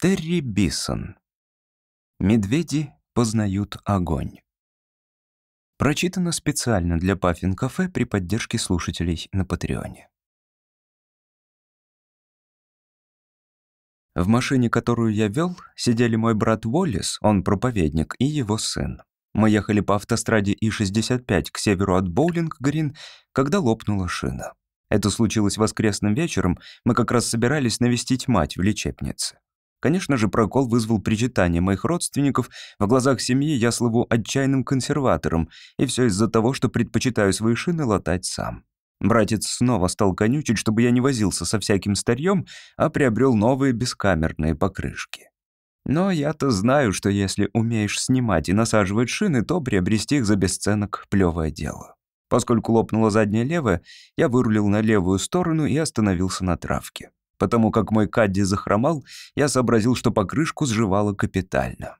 Терри Бисон. Медведи познают огонь. Прочитано специально для Паффин Кафе при поддержке слушателей на Патреоне. В машине, которую я вел, сидели мой брат Уоллес, он проповедник, и его сын. Мы ехали по автостраде И-65 к северу от Боулинг-Грин, когда лопнула шина. Это случилось воскресным вечером, мы как раз собирались навестить мать в лечебнице. Конечно же, прокол вызвал причитание моих родственников. В глазах семьи я слыву отчаянным консерватором, и все из-за того, что предпочитаю свои шины латать сам. Братец снова стал конючить, чтобы я не возился со всяким старьем, а приобрел новые бескамерные покрышки. Но я-то знаю, что если умеешь снимать и насаживать шины, то приобрести их за бесценок — плевое дело. Поскольку лопнула задняя левая, я вырулил на левую сторону и остановился на травке. Потому как мой Кадди захромал, я сообразил, что покрышку сживало капитально.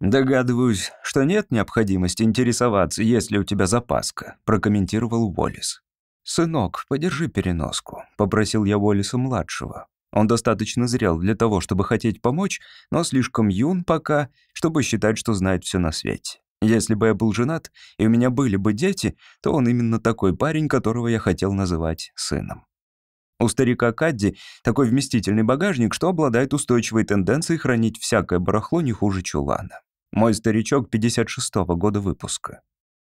«Догадываюсь, что нет необходимости интересоваться, есть ли у тебя запаска», прокомментировал Уоллес. «Сынок, подержи переноску», — попросил я Уоллеса-младшего. Он достаточно зрел для того, чтобы хотеть помочь, но слишком юн пока, чтобы считать, что знает все на свете. Если бы я был женат, и у меня были бы дети, то он именно такой парень, которого я хотел называть сыном. У старика Кадди такой вместительный багажник, что обладает устойчивой тенденцией хранить всякое барахло не хуже чулана. Мой старичок 56-го года выпуска.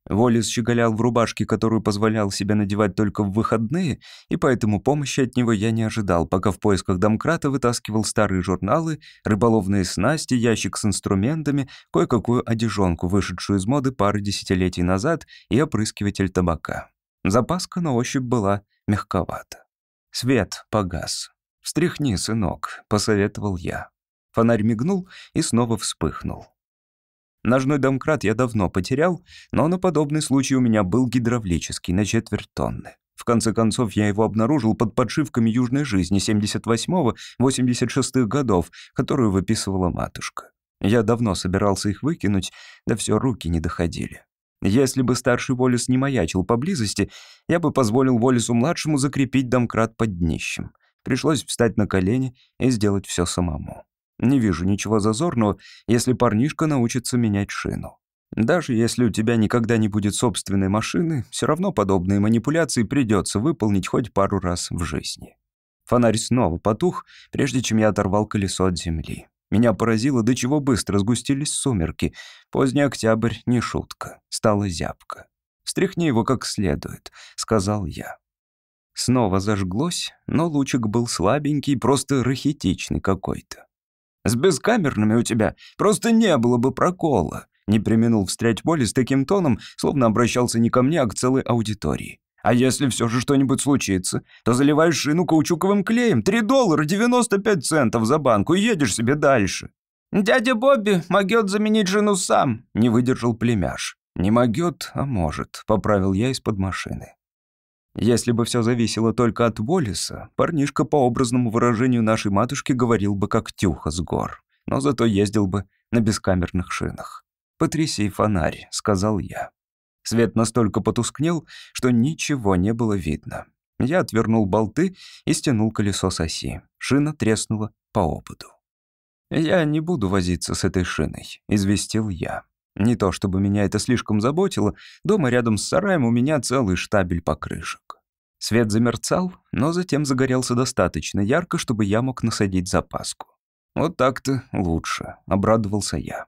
Волис щеголял в рубашке, которую позволял себе надевать только в выходные, и поэтому помощи от него я не ожидал, пока в поисках домкрата вытаскивал старые журналы, рыболовные снасти, ящик с инструментами, кое-какую одежонку, вышедшую из моды пары десятилетий назад, и опрыскиватель табака. Запаска на ощупь была мягковата. Свет погас. «Встряхни, сынок», — посоветовал я. Фонарь мигнул и снова вспыхнул. Ножной домкрат я давно потерял, но на подобный случай у меня был гидравлический на четверть тонны. В конце концов, я его обнаружил под подшивками южной жизни 78-86 годов, которую выписывала матушка. Я давно собирался их выкинуть, да все руки не доходили. Если бы старший Волес не маячил поблизости, я бы позволил Волесу-младшему закрепить домкрат под днищем. Пришлось встать на колени и сделать все самому. Не вижу ничего зазорного, если парнишка научится менять шину. Даже если у тебя никогда не будет собственной машины, все равно подобные манипуляции придется выполнить хоть пару раз в жизни. Фонарь снова потух, прежде чем я оторвал колесо от земли. Меня поразило, до чего быстро сгустились сумерки. Поздний октябрь — не шутка. Стала зябко. «Стряхни его как следует», — сказал я. Снова зажглось, но лучик был слабенький, просто рахитичный какой-то. С бескамерными у тебя просто не было бы прокола». Не применил встрять Боли с таким тоном, словно обращался не ко мне, а к целой аудитории. «А если все же что-нибудь случится, то заливаешь шину каучуковым клеем, 3 доллара 95 центов за банку и едешь себе дальше». «Дядя Бобби могет заменить жену сам», — не выдержал племяш. «Не могет, а может», — поправил я из-под машины. Если бы все зависело только от Волиса, парнишка по образному выражению нашей матушки говорил бы как тюха с гор, но зато ездил бы на бескамерных шинах. «Потряси фонарь», — сказал я. Свет настолько потускнел, что ничего не было видно. Я отвернул болты и стянул колесо с оси. Шина треснула по опыту. «Я не буду возиться с этой шиной», — известил я. Не то чтобы меня это слишком заботило, дома рядом с сараем у меня целый штабель покрышек. Свет замерцал, но затем загорелся достаточно ярко, чтобы я мог насадить запаску. «Вот так-то лучше», — обрадовался я.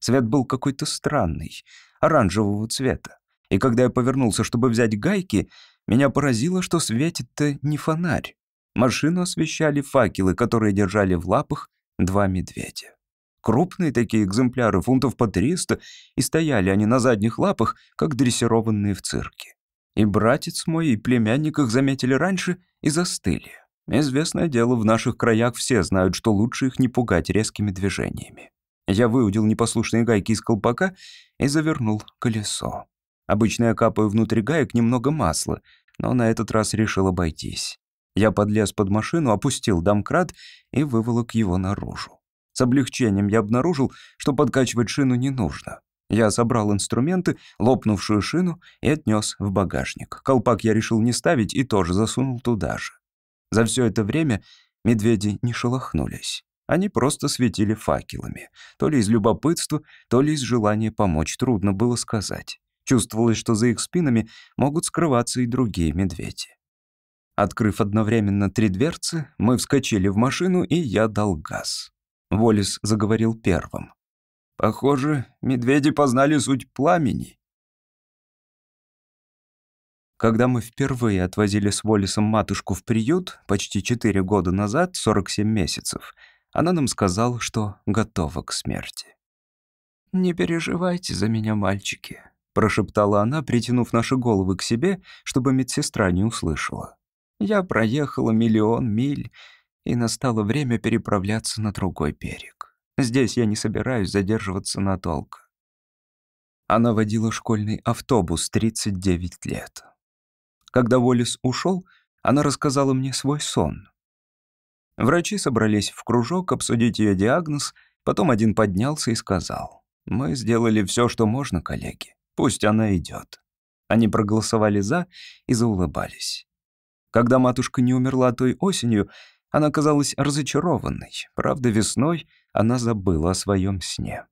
Свет был какой-то странный, оранжевого цвета. И когда я повернулся, чтобы взять гайки, меня поразило, что светит-то не фонарь. Машину освещали факелы, которые держали в лапах два медведя. Крупные такие экземпляры, фунтов по 300, и стояли они на задних лапах, как дрессированные в цирке. И братец мой, и племянник их заметили раньше и застыли. Известное дело, в наших краях все знают, что лучше их не пугать резкими движениями. Я выудил непослушные гайки из колпака и завернул колесо. Обычно я капаю внутрь гаек немного масла, но на этот раз решил обойтись. Я подлез под машину, опустил домкрат и выволок его наружу. С облегчением я обнаружил, что подкачивать шину не нужно. Я собрал инструменты, лопнувшую шину и отнес в багажник. Колпак я решил не ставить и тоже засунул туда же. За все это время медведи не шелохнулись. Они просто светили факелами. То ли из любопытства, то ли из желания помочь, трудно было сказать. Чувствовалось, что за их спинами могут скрываться и другие медведи. Открыв одновременно три дверцы, мы вскочили в машину, и я дал газ. Волис заговорил первым. «Похоже, медведи познали суть пламени». Когда мы впервые отвозили с Волисом матушку в приют, почти четыре года назад, 47 месяцев, она нам сказала, что готова к смерти. «Не переживайте за меня, мальчики», — прошептала она, притянув наши головы к себе, чтобы медсестра не услышала. «Я проехала миллион миль, и настало время переправляться на другой берег. Здесь я не собираюсь задерживаться надолго». Она водила школьный автобус 39 лет. Когда Волис ушел, она рассказала мне свой сон. Врачи собрались в кружок обсудить ее диагноз, потом один поднялся и сказал, «Мы сделали все, что можно, коллеги. Пусть она идет». Они проголосовали «за» и заулыбались. Когда матушка не умерла той осенью, она казалась разочарованной. Правда, весной она забыла о своем сне.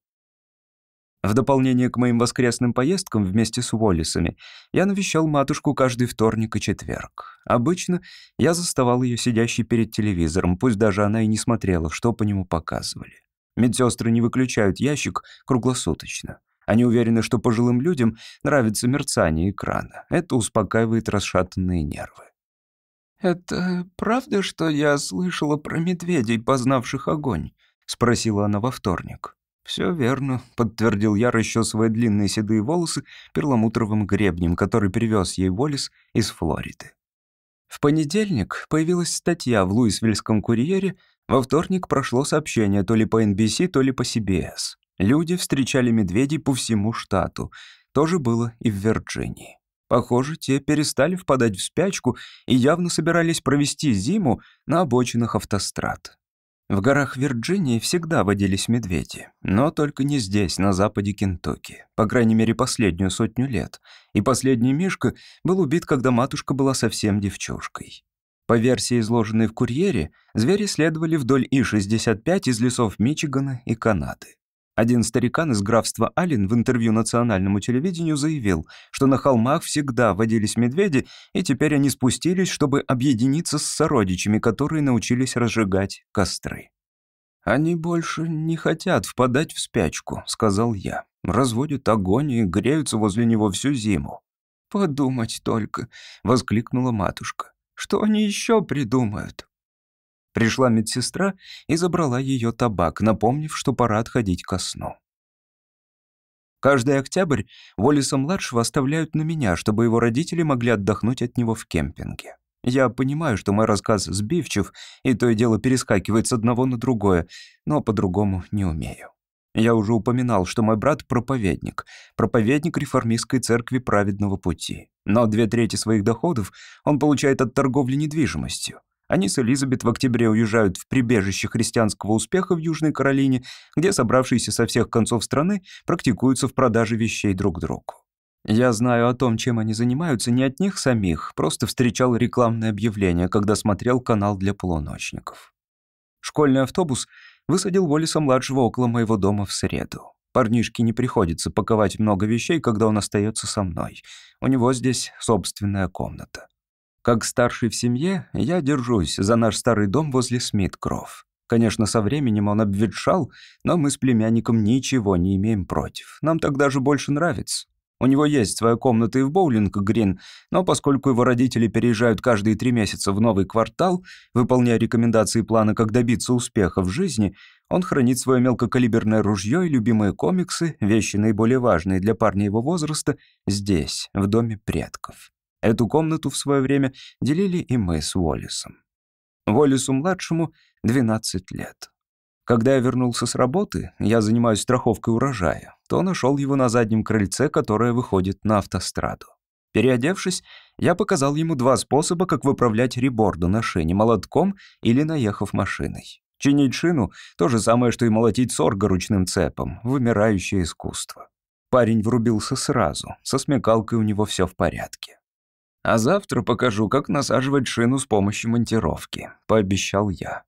В дополнение к моим воскресным поездкам вместе с Уоллисами, я навещал матушку каждый вторник и четверг. Обычно я заставал ее сидящей перед телевизором, пусть даже она и не смотрела, что по нему показывали. Медсестры не выключают ящик круглосуточно. Они уверены, что пожилым людям нравится мерцание экрана. Это успокаивает расшатанные нервы. «Это правда, что я слышала про медведей, познавших огонь?» — спросила она во вторник. «Все верно», — подтвердил я, расчесывая длинные седые волосы перламутровым гребнем, который привез ей Волис из Флориды. В понедельник появилась статья в Луисвильском курьере, во вторник прошло сообщение то ли по NBC, то ли по CBS. Люди встречали медведей по всему штату. То же было и в Вирджинии. Похоже, те перестали впадать в спячку и явно собирались провести зиму на обочинах автострад. В горах Вирджинии всегда водились медведи, но только не здесь, на западе Кентукки, по крайней мере, последнюю сотню лет. И последний Мишка был убит, когда матушка была совсем девчушкой. По версии, изложенной в «Курьере», звери следовали вдоль И-65 из лесов Мичигана и Канады. Один старикан из графства Аллен в интервью национальному телевидению заявил, что на холмах всегда водились медведи, и теперь они спустились, чтобы объединиться с сородичами, которые научились разжигать костры. «Они больше не хотят впадать в спячку», — сказал я. «Разводят огонь и греются возле него всю зиму». «Подумать только», — воскликнула матушка. «Что они еще придумают?» Пришла медсестра и забрала ее табак, напомнив, что пора отходить ко сну. Каждый октябрь Волиса-младшего оставляют на меня, чтобы его родители могли отдохнуть от него в кемпинге. Я понимаю, что мой рассказ сбивчив, и то и дело перескакивает с одного на другое, но по-другому не умею. Я уже упоминал, что мой брат — проповедник, проповедник реформистской церкви праведного пути. Но две трети своих доходов он получает от торговли недвижимостью. Они с Элизабет в октябре уезжают в прибежище христианского успеха в Южной Каролине, где собравшиеся со всех концов страны практикуются в продаже вещей друг другу. Я знаю о том, чем они занимаются, не от них самих, просто встречал рекламное объявление, когда смотрел канал для полуночников. Школьный автобус высадил Волиса-младшего около моего дома в среду. Парнишке не приходится паковать много вещей, когда он остается со мной. У него здесь собственная комната. Как старший в семье, я держусь за наш старый дом возле Смит-Кров. Конечно, со временем он обветшал, но мы с племянником ничего не имеем против. Нам так даже больше нравится. У него есть своя комната и в Боулинг-Грин, но поскольку его родители переезжают каждые три месяца в новый квартал, выполняя рекомендации плана, как добиться успеха в жизни, он хранит свое мелкокалиберное ружье и любимые комиксы, вещи наиболее важные для парня его возраста, здесь, в доме предков. Эту комнату в свое время делили и мы с Уоллисом. Уоллису-младшему 12 лет. Когда я вернулся с работы, я занимаюсь страховкой урожая, то нашел его на заднем крыльце, которое выходит на автостраду. Переодевшись, я показал ему два способа, как выправлять реборду на шине, молотком или наехав машиной. Чинить шину — то же самое, что и молотить сорго ручным цепом, вымирающее искусство. Парень врубился сразу, со смекалкой у него все в порядке. А завтра покажу, как насаживать шину с помощью монтировки», — пообещал я.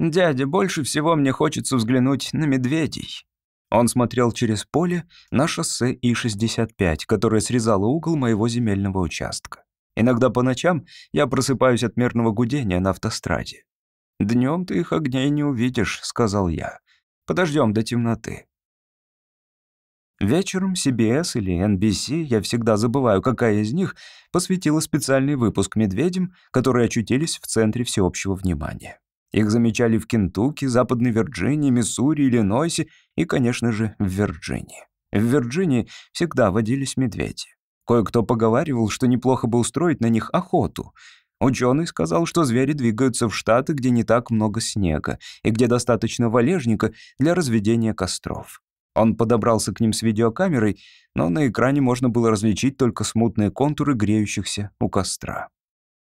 «Дядя, больше всего мне хочется взглянуть на медведей». Он смотрел через поле на шоссе И-65, которое срезало угол моего земельного участка. Иногда по ночам я просыпаюсь от мерного гудения на автостраде. «Днем ты их огней не увидишь», — сказал я. «Подождем до темноты». Вечером CBS или NBC, я всегда забываю, какая из них, посвятила специальный выпуск медведям, которые очутились в центре всеобщего внимания. Их замечали в Кентукки, Западной Вирджинии, Миссури, Иллинойсе и, конечно же, в Вирджинии. В Вирджинии всегда водились медведи. Кое-кто поговаривал, что неплохо бы устроить на них охоту. Ученый сказал, что звери двигаются в штаты, где не так много снега и где достаточно валежника для разведения костров. Он подобрался к ним с видеокамерой, но на экране можно было различить только смутные контуры греющихся у костра.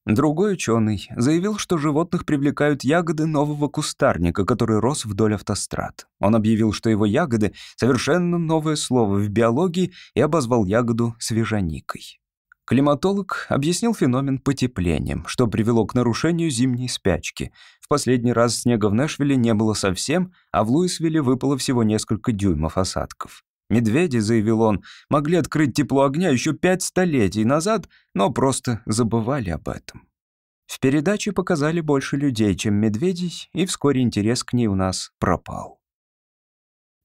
Другой ученый заявил, что животных привлекают ягоды нового кустарника, который рос вдоль автострад. Он объявил, что его ягоды — совершенно новое слово в биологии и обозвал ягоду свежаникой. Климатолог объяснил феномен потеплением, что привело к нарушению зимней спячки. В последний раз снега в Нэшвилле не было совсем, а в Луисвилле выпало всего несколько дюймов осадков. Медведи, заявил он, могли открыть тепло огня еще пять столетий назад, но просто забывали об этом. В передаче показали больше людей, чем медведей, и вскоре интерес к ней у нас пропал.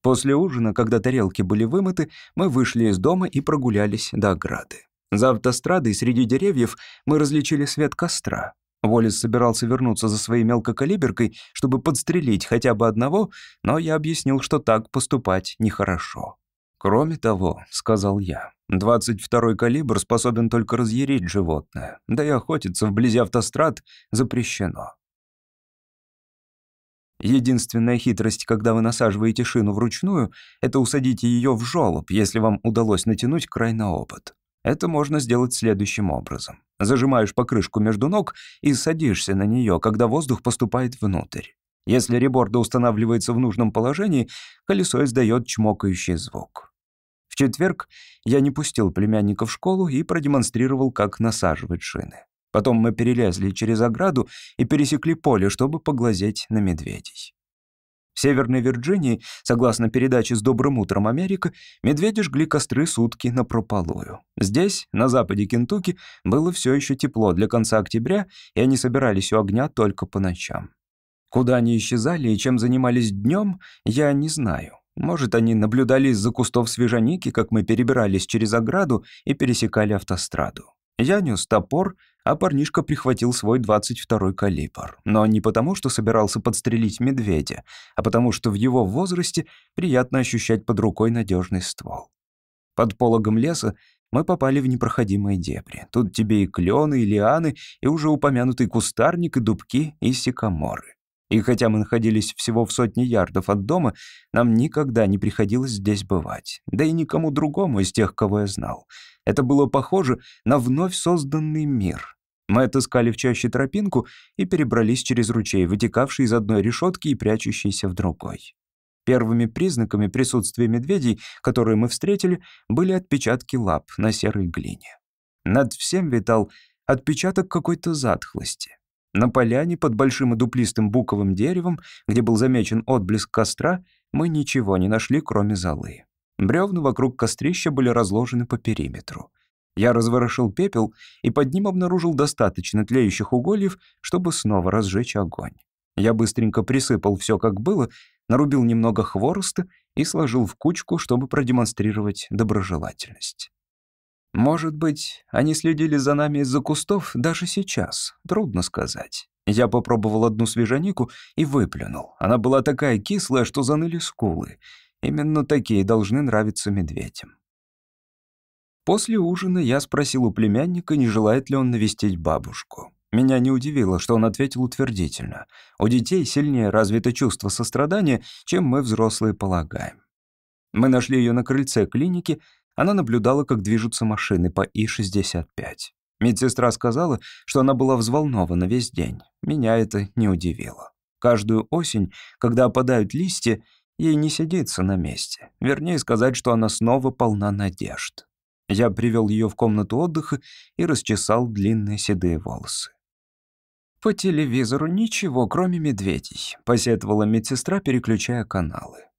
После ужина, когда тарелки были вымыты, мы вышли из дома и прогулялись до ограды. За автострадой среди деревьев мы различили свет костра. Волис собирался вернуться за своей мелкокалиберкой, чтобы подстрелить хотя бы одного, но я объяснил, что так поступать нехорошо. «Кроме того», — сказал я, — «22-й калибр способен только разъярить животное, да и охотиться вблизи автострад запрещено». Единственная хитрость, когда вы насаживаете шину вручную, это усадите ее в жёлоб, если вам удалось натянуть край на опыт. Это можно сделать следующим образом. Зажимаешь покрышку между ног и садишься на нее, когда воздух поступает внутрь. Если реборда устанавливается в нужном положении, колесо издает чмокающий звук. В четверг я не пустил племянника в школу и продемонстрировал, как насаживать шины. Потом мы перелезли через ограду и пересекли поле, чтобы поглазеть на медведей. В Северной Вирджинии, согласно передаче «С добрым утром, Америка», медведи жгли костры сутки на прополую. Здесь, на западе Кентукки, было все еще тепло для конца октября, и они собирались у огня только по ночам. Куда они исчезали и чем занимались днем, я не знаю. Может, они наблюдали из-за кустов свежаники, как мы перебирались через ограду и пересекали автостраду. Я нес топор, а парнишка прихватил свой 22-й калибр. Но не потому, что собирался подстрелить медведя, а потому что в его возрасте приятно ощущать под рукой надежный ствол. Под пологом леса мы попали в непроходимые дебри. Тут тебе и клены, и лианы, и уже упомянутый кустарник, и дубки, и сикаморы. И хотя мы находились всего в сотне ярдов от дома, нам никогда не приходилось здесь бывать. Да и никому другому из тех, кого я знал. Это было похоже на вновь созданный мир. Мы отыскали в чаще тропинку и перебрались через ручей, вытекавший из одной решетки и прячущийся в другой. Первыми признаками присутствия медведей, которые мы встретили, были отпечатки лап на серой глине. Над всем витал отпечаток какой-то затхлости. На поляне под большим и дуплистым буковым деревом, где был замечен отблеск костра, мы ничего не нашли, кроме золы. Бревна вокруг кострища были разложены по периметру. Я разворошил пепел и под ним обнаружил достаточно тлеющих угольев, чтобы снова разжечь огонь. Я быстренько присыпал все как было, нарубил немного хвороста и сложил в кучку, чтобы продемонстрировать доброжелательность. Может быть, они следили за нами из-за кустов даже сейчас, трудно сказать. Я попробовал одну свежанику и выплюнул. Она была такая кислая, что заныли скулы. Именно такие должны нравиться медведям. После ужина я спросил у племянника, не желает ли он навестить бабушку. Меня не удивило, что он ответил утвердительно. У детей сильнее развито чувство сострадания, чем мы, взрослые, полагаем. Мы нашли ее на крыльце клиники, она наблюдала, как движутся машины по И-65. Медсестра сказала, что она была взволнована весь день. Меня это не удивило. Каждую осень, когда опадают листья, ей не сидится на месте. Вернее сказать, что она снова полна надежд. Я привел ее в комнату отдыха и расчесал длинные седые волосы. «По телевизору ничего, кроме медведей», — посетовала медсестра, переключая каналы.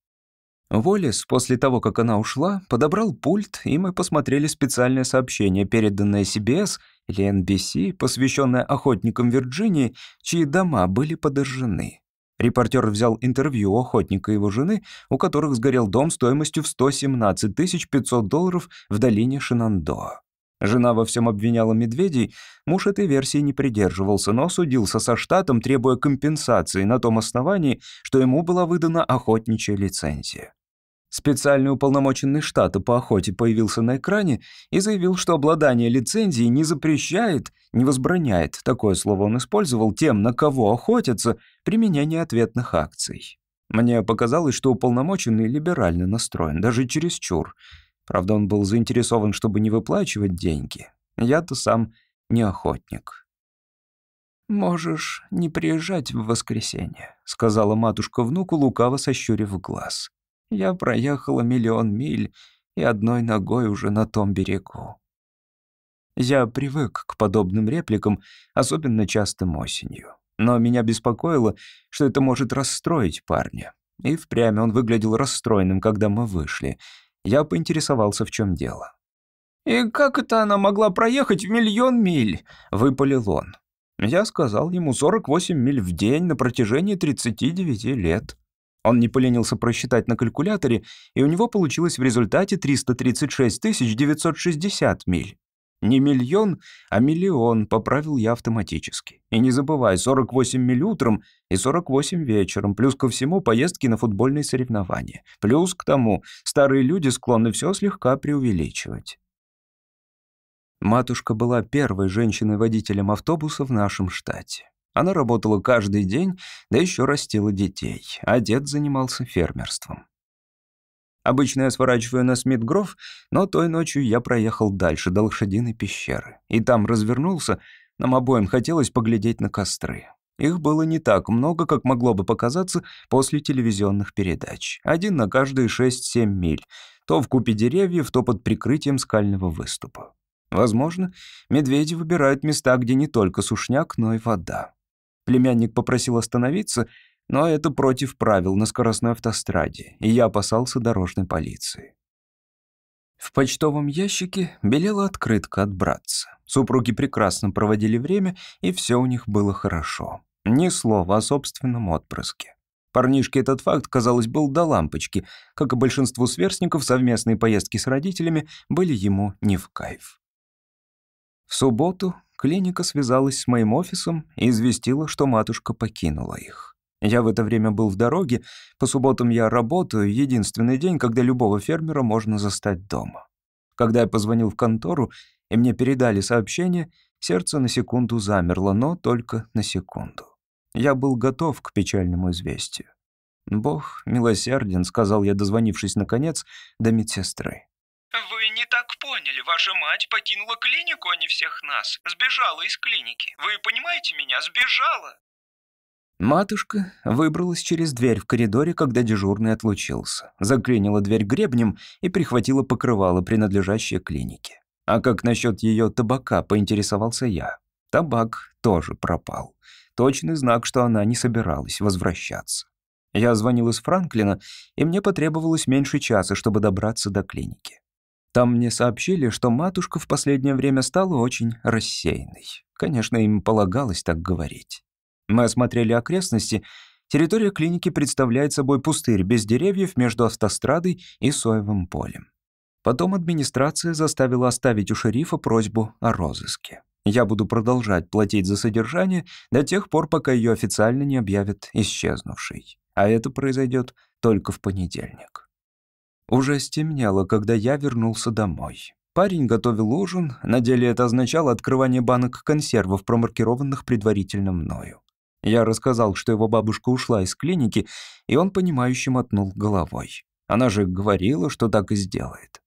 Волес, после того, как она ушла, подобрал пульт, и мы посмотрели специальное сообщение, переданное CBS или NBC, посвященное охотникам Вирджинии, чьи дома были подожжены. Репортер взял интервью у охотника и его жены, у которых сгорел дом стоимостью в 117 500 долларов в долине Шинандоа. Жена во всем обвиняла медведей, муж этой версии не придерживался, но судился со штатом, требуя компенсации на том основании, что ему была выдана охотничья лицензия. Специальный уполномоченный штата по охоте появился на экране и заявил, что обладание лицензией не запрещает, не возбраняет, такое слово он использовал, тем, на кого охотятся, применение ответных акций. Мне показалось, что уполномоченный либерально настроен, даже чересчур. Правда, он был заинтересован, чтобы не выплачивать деньги. Я-то сам не охотник. «Можешь не приезжать в воскресенье», — сказала матушка внуку, лукаво сощурив глаз. Я проехала миллион миль и одной ногой уже на том берегу. Я привык к подобным репликам, особенно частым осенью. Но меня беспокоило, что это может расстроить парня. И впрямь он выглядел расстроенным, когда мы вышли. Я поинтересовался, в чем дело. «И как это она могла проехать в миллион миль?» — выпалил он. Я сказал ему 48 миль в день на протяжении 39 лет. Он не поленился просчитать на калькуляторе, и у него получилось в результате 336 960 миль. Не миллион, а миллион, поправил я автоматически. И не забывай, 48 миль утром и 48 вечером, плюс ко всему поездки на футбольные соревнования. Плюс к тому, старые люди склонны все слегка преувеличивать. Матушка была первой женщиной-водителем автобуса в нашем штате. Она работала каждый день, да еще растила детей, а дед занимался фермерством. Обычно я сворачиваю на Смитгров, но той ночью я проехал дальше, до лошадиной пещеры. И там развернулся, нам обоим хотелось поглядеть на костры. Их было не так много, как могло бы показаться после телевизионных передач. Один на каждые 6-7 миль, то в купе деревьев, то под прикрытием скального выступа. Возможно, медведи выбирают места, где не только сушняк, но и вода. Племянник попросил остановиться, но это против правил на скоростной автостраде, и я опасался дорожной полиции. В почтовом ящике белела открытка от братца. Супруги прекрасно проводили время, и все у них было хорошо. Ни слова о собственном отпрыске. Парнишке этот факт, казалось, был до лампочки. Как и большинству сверстников, совместные поездки с родителями были ему не в кайф. В субботу клиника связалась с моим офисом и известила, что матушка покинула их. Я в это время был в дороге, по субботам я работаю, единственный день, когда любого фермера можно застать дома. Когда я позвонил в контору, и мне передали сообщение, сердце на секунду замерло, но только на секунду. Я был готов к печальному известию. «Бог милосерден», — сказал я, дозвонившись наконец до медсестры. «Вы не так поняли. Ваша мать покинула клинику, а не всех нас. Сбежала из клиники. Вы понимаете меня? Сбежала!» Матушка выбралась через дверь в коридоре, когда дежурный отлучился. Заклинила дверь гребнем и прихватила покрывало, принадлежащее клинике. А как насчет ее табака, поинтересовался я. Табак тоже пропал. Точный знак, что она не собиралась возвращаться. Я звонил из Франклина, и мне потребовалось меньше часа, чтобы добраться до клиники. Там мне сообщили, что матушка в последнее время стала очень рассеянной. Конечно, им полагалось так говорить. Мы осмотрели окрестности. Территория клиники представляет собой пустырь без деревьев между автострадой и соевым полем. Потом администрация заставила оставить у шерифа просьбу о розыске. Я буду продолжать платить за содержание до тех пор, пока ее официально не объявят исчезнувшей. А это произойдет только в понедельник. Уже стемнело, когда я вернулся домой. Парень готовил ужин, на деле это означало открывание банок консервов, промаркированных предварительно мною. Я рассказал, что его бабушка ушла из клиники, и он, понимающе мотнул головой. Она же говорила, что так и сделает.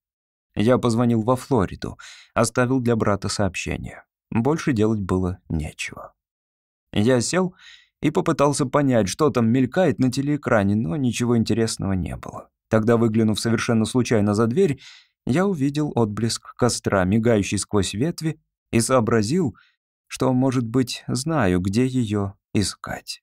Я позвонил во Флориду, оставил для брата сообщение. Больше делать было нечего. Я сел и попытался понять, что там мелькает на телеэкране, но ничего интересного не было. Тогда, выглянув совершенно случайно за дверь, я увидел отблеск костра, мигающий сквозь ветви, и сообразил, что, может быть, знаю, где ее искать.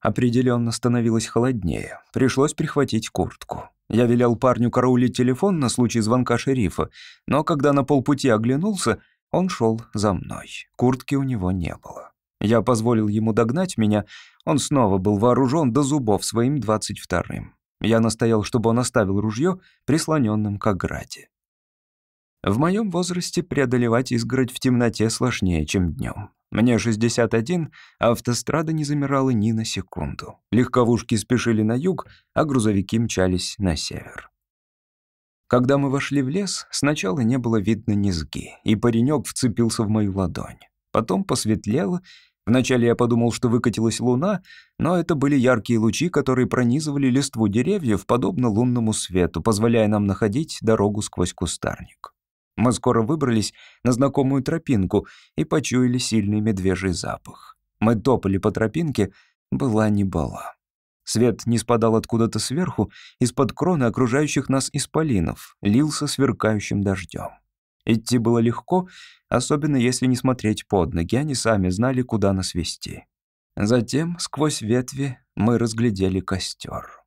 Определенно становилось холоднее. Пришлось прихватить куртку. Я велел парню караулить телефон на случай звонка шерифа, но когда на полпути оглянулся, он шел за мной. Куртки у него не было. Я позволил ему догнать меня. Он снова был вооружен до зубов своим двадцать вторым. Я настоял, чтобы он оставил ружье прислоненным к ограде. В моем возрасте преодолевать изгородь в темноте сложнее, чем днем. Мне 61, а автострада не замирала ни на секунду. Легковушки спешили на юг, а грузовики мчались на север. Когда мы вошли в лес, сначала не было видно низги, и паренек вцепился в мою ладонь. Потом посветлело. Вначале я подумал, что выкатилась луна, но это были яркие лучи, которые пронизывали листву деревьев, подобно лунному свету, позволяя нам находить дорогу сквозь кустарник. Мы скоро выбрались на знакомую тропинку и почуяли сильный медвежий запах. Мы топали по тропинке, была не была. Свет не спадал откуда-то сверху, из-под кроны окружающих нас исполинов, лился сверкающим дождем. Идти было легко, особенно если не смотреть под ноги, они сами знали, куда нас вести. Затем, сквозь ветви, мы разглядели костер.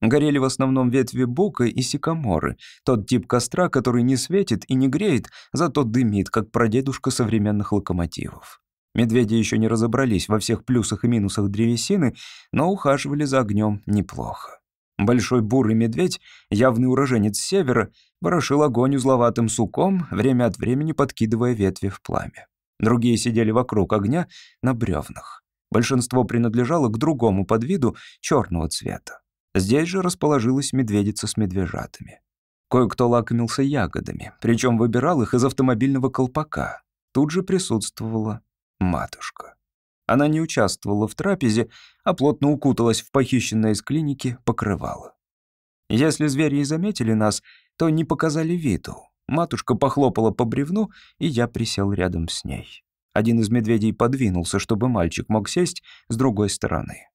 Горели в основном ветви бука и сикаморы, тот тип костра, который не светит и не греет, зато дымит, как прадедушка современных локомотивов. Медведи еще не разобрались во всех плюсах и минусах древесины, но ухаживали за огнем неплохо. Большой бурый медведь, явный уроженец севера, ворошил огонь узловатым суком, время от времени подкидывая ветви в пламя. Другие сидели вокруг огня на бревнах. Большинство принадлежало к другому подвиду черного цвета. Здесь же расположилась медведица с медвежатами. Кое-кто лакомился ягодами, причем выбирал их из автомобильного колпака. Тут же присутствовала матушка. Она не участвовала в трапезе, а плотно укуталась в похищенное из клиники покрывало. Если звери и заметили нас, то не показали виду. Матушка похлопала по бревну, и я присел рядом с ней. Один из медведей подвинулся, чтобы мальчик мог сесть с другой стороны.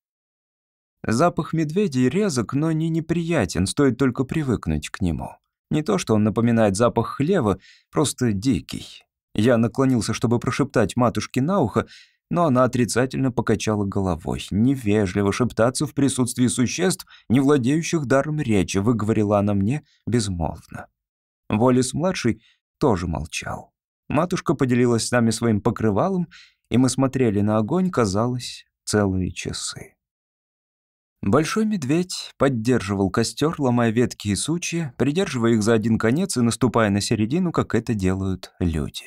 Запах медведей резок, но не неприятен, стоит только привыкнуть к нему. Не то, что он напоминает запах хлева, просто дикий. Я наклонился, чтобы прошептать матушке на ухо, но она отрицательно покачала головой. Невежливо шептаться в присутствии существ, не владеющих даром речи, выговорила она мне безмолвно. Волис-младший тоже молчал. Матушка поделилась с нами своим покрывалом, и мы смотрели на огонь, казалось, целые часы. Большой медведь поддерживал костер, ломая ветки и сучья, придерживая их за один конец и наступая на середину, как это делают люди.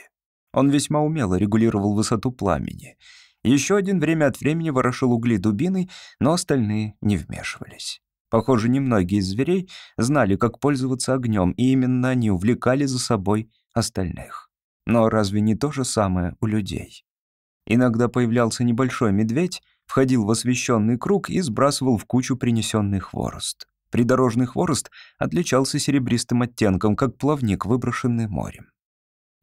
Он весьма умело регулировал высоту пламени. Еще один время от времени ворошил угли дубиной, но остальные не вмешивались. Похоже, немногие из зверей знали, как пользоваться огнем, и именно они увлекали за собой остальных. Но разве не то же самое у людей? Иногда появлялся небольшой медведь, входил в освещенный круг и сбрасывал в кучу принесенный хворост. Придорожный хворост отличался серебристым оттенком, как плавник, выброшенный морем.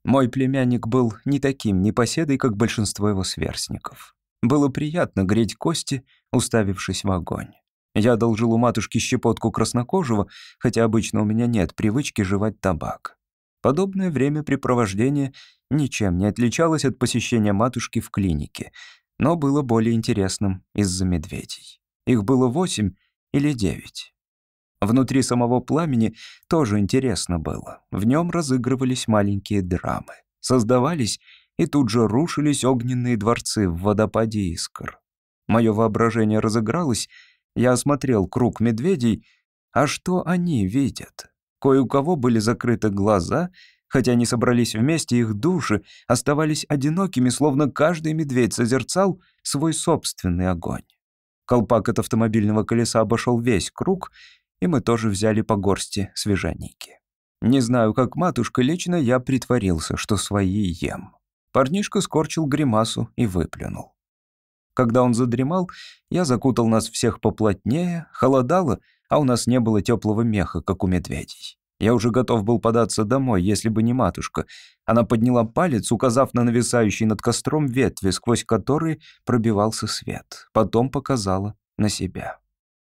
Мой племянник был не таким непоседой, как большинство его сверстников. Было приятно греть кости, уставившись в огонь. Я одолжил у матушки щепотку краснокожего, хотя обычно у меня нет привычки жевать табак. Подобное времяпрепровождение ничем не отличалось от посещения матушки в клинике, но было более интересным из-за медведей. Их было восемь или девять. Внутри самого пламени тоже интересно было. В нем разыгрывались маленькие драмы. Создавались и тут же рушились огненные дворцы в водопаде искр. Мое воображение разыгралось, я осмотрел круг медведей, а что они видят? Кое у кого были закрыты глаза — Хотя они собрались вместе, их души оставались одинокими, словно каждый медведь созерцал свой собственный огонь. Колпак от автомобильного колеса обошел весь круг, и мы тоже взяли по горсти свежаники. Не знаю, как матушка, лично я притворился, что свои ем. Парнишка скорчил гримасу и выплюнул. Когда он задремал, я закутал нас всех поплотнее, холодало, а у нас не было теплого меха, как у медведей. Я уже готов был податься домой, если бы не матушка. Она подняла палец, указав на нависающий над костром ветви, сквозь которые пробивался свет. Потом показала на себя.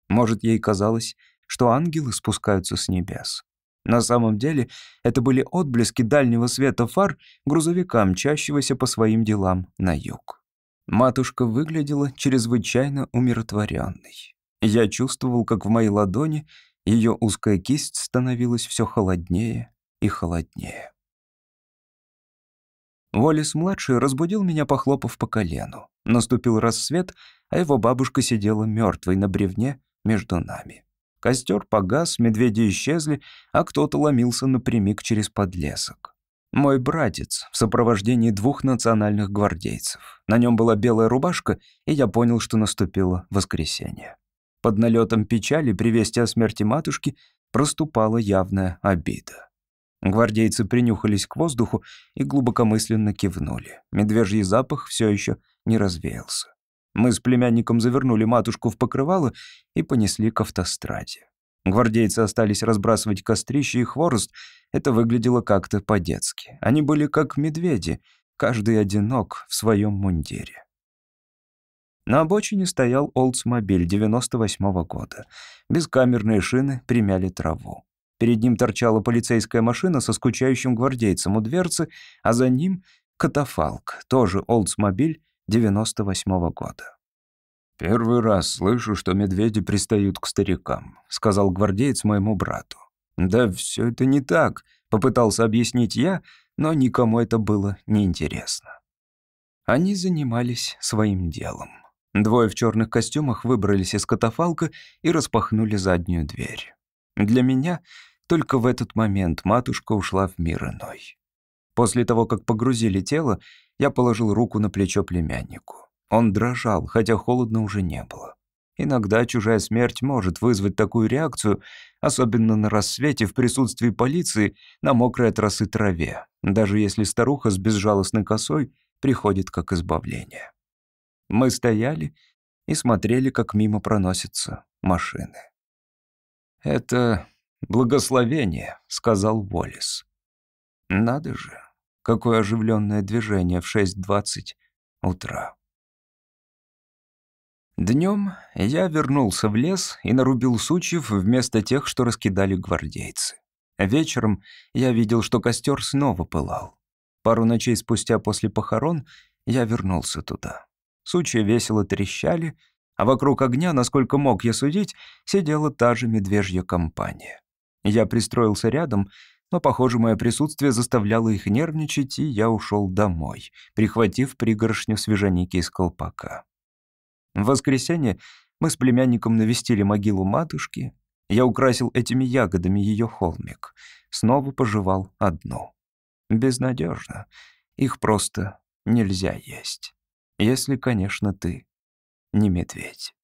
Может, ей казалось, что ангелы спускаются с небес. На самом деле это были отблески дальнего света фар грузовика, мчащегося по своим делам на юг. Матушка выглядела чрезвычайно умиротворенной. Я чувствовал, как в моей ладони ее узкая кисть становилась все холоднее и холоднее. Уоллес-младший разбудил меня, похлопав по колену. Наступил рассвет, а его бабушка сидела мертвой на бревне между нами. Костер погас, медведи исчезли, а кто-то ломился напрямик через подлесок. Мой братец в сопровождении двух национальных гвардейцев. На нем была белая рубашка, и я понял, что наступило воскресенье. Под налетом печали при вести о смерти матушки проступала явная обида. Гвардейцы принюхались к воздуху и глубокомысленно кивнули. Медвежий запах все еще не развеялся. Мы с племянником завернули матушку в покрывало и понесли к автостраде. Гвардейцы остались разбрасывать кострища и хворост. Это выглядело как-то по-детски. Они были как медведи, каждый одинок в своем мундире. На обочине стоял Олдсмобиль 98-го года. Бескамерные шины примяли траву. Перед ним торчала полицейская машина со скучающим гвардейцем у дверцы, а за ним — катафалк, тоже Олдсмобиль 98-го года. «Первый раз слышу, что медведи пристают к старикам», — сказал гвардеец моему брату. «Да все это не так», — попытался объяснить я, но никому это было неинтересно. Они занимались своим делом. Двое в черных костюмах выбрались из катафалка и распахнули заднюю дверь. Для меня только в этот момент матушка ушла в мир иной. После того, как погрузили тело, я положил руку на плечо племяннику. Он дрожал, хотя холодно уже не было. Иногда чужая смерть может вызвать такую реакцию, особенно на рассвете в присутствии полиции на мокрой от росы траве, даже если старуха с безжалостной косой приходит как избавление. Мы стояли и смотрели, как мимо проносятся машины. «Это благословение», — сказал Уоллес. «Надо же, какое оживленное движение в 6.20 утра». Днем я вернулся в лес и нарубил сучьев вместо тех, что раскидали гвардейцы. Вечером я видел, что костер снова пылал. Пару ночей спустя после похорон я вернулся туда. Сучья весело трещали, а вокруг огня, насколько мог я судить, сидела та же медвежья компания. Я пристроился рядом, но, похоже, мое присутствие заставляло их нервничать, и я ушел домой, прихватив пригоршню свежаники из колпака. В воскресенье мы с племянником навестили могилу матушки. Я украсил этими ягодами ее холмик. Снова пожевал одну. Безнадежно. Их просто нельзя есть. Если, конечно, ты не медведь.